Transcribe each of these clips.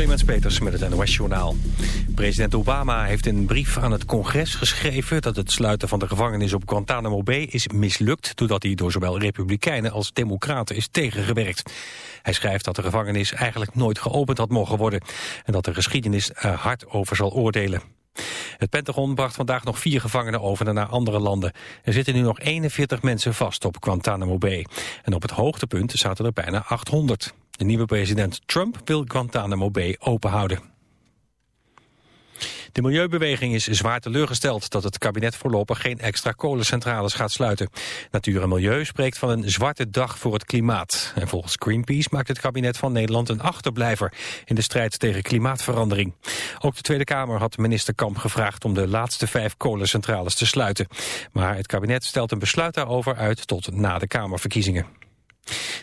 Clemens Peters met het NOS Journaal. President Obama heeft een brief aan het congres geschreven... dat het sluiten van de gevangenis op Guantanamo Bay is mislukt... doordat hij door zowel republikeinen als democraten is tegengewerkt. Hij schrijft dat de gevangenis eigenlijk nooit geopend had mogen worden... en dat de geschiedenis er hard over zal oordelen. Het Pentagon bracht vandaag nog vier gevangenen over naar andere landen. Er zitten nu nog 41 mensen vast op Guantanamo Bay. En op het hoogtepunt zaten er bijna 800. De nieuwe president Trump wil Guantanamo Bay openhouden. De milieubeweging is zwaar teleurgesteld dat het kabinet voorlopig geen extra kolencentrales gaat sluiten. Natuur en Milieu spreekt van een zwarte dag voor het klimaat. En volgens Greenpeace maakt het kabinet van Nederland een achterblijver in de strijd tegen klimaatverandering. Ook de Tweede Kamer had minister Kamp gevraagd om de laatste vijf kolencentrales te sluiten. Maar het kabinet stelt een besluit daarover uit tot na de Kamerverkiezingen.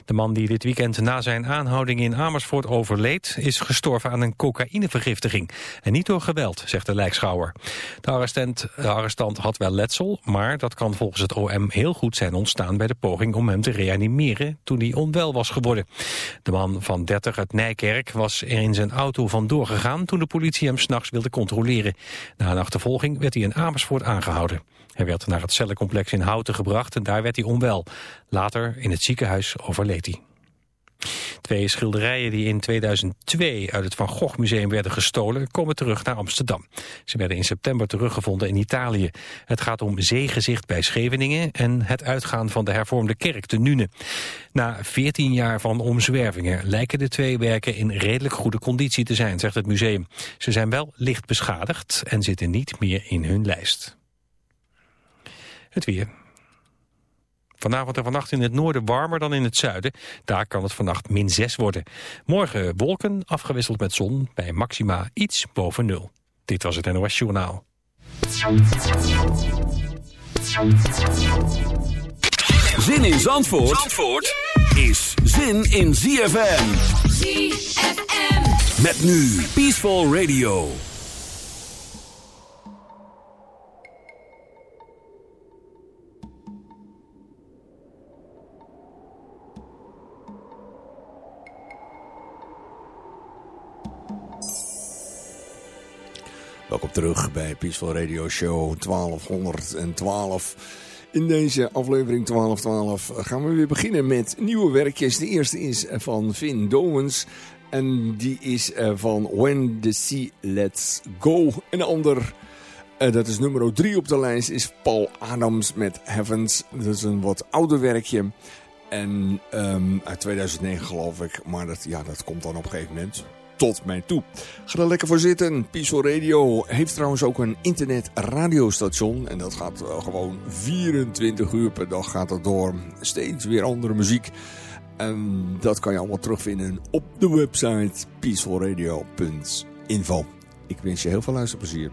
De man die dit weekend na zijn aanhouding in Amersfoort overleed... is gestorven aan een cocaïnevergiftiging. En niet door geweld, zegt de lijkschouwer. De arrestant, had wel letsel, maar dat kan volgens het OM heel goed zijn ontstaan... bij de poging om hem te reanimeren toen hij onwel was geworden. De man van 30 uit Nijkerk was er in zijn auto vandoor gegaan... toen de politie hem s'nachts wilde controleren. Na een achtervolging werd hij in Amersfoort aangehouden. Hij werd naar het cellencomplex in Houten gebracht en daar werd hij onwel. Later in het ziekenhuis overleed hij. Twee schilderijen die in 2002 uit het Van Gogh Museum werden gestolen... komen terug naar Amsterdam. Ze werden in september teruggevonden in Italië. Het gaat om Zeegezicht bij Scheveningen... en het uitgaan van de hervormde kerk te Nune. Na 14 jaar van omzwervingen lijken de twee werken... in redelijk goede conditie te zijn, zegt het museum. Ze zijn wel licht beschadigd en zitten niet meer in hun lijst. Het weer. Vanavond en vannacht in het noorden warmer dan in het zuiden. Daar kan het vannacht min 6 worden. Morgen wolken, afgewisseld met zon, bij maxima iets boven nul. Dit was het NOS Journaal. Zin in Zandvoort, Zandvoort is zin in ZFM. ZFM. Met nu Peaceful Radio. Terug bij Peaceful Radio Show 1212. In deze aflevering 1212 gaan we weer beginnen met nieuwe werkjes. De eerste is van Vin Domens. En die is eh, van When the Sea Lets Go. Een ander, eh, dat is nummer 3 op de lijst, is Paul Adams met Heavens. Dat is een wat ouder werkje. En um, uit 2009 geloof ik. Maar dat, ja, dat komt dan op een gegeven moment tot mij toe. Ga er lekker voor zitten. Peaceful Radio heeft trouwens ook een internet radiostation. En dat gaat gewoon 24 uur per dag gaat dat door. Steeds weer andere muziek. En dat kan je allemaal terugvinden op de website peacefulradio.info. Ik wens je heel veel luisterplezier.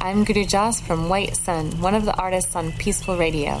I'm Guru Jas from White Sun, one of the artists on Peaceful Radio.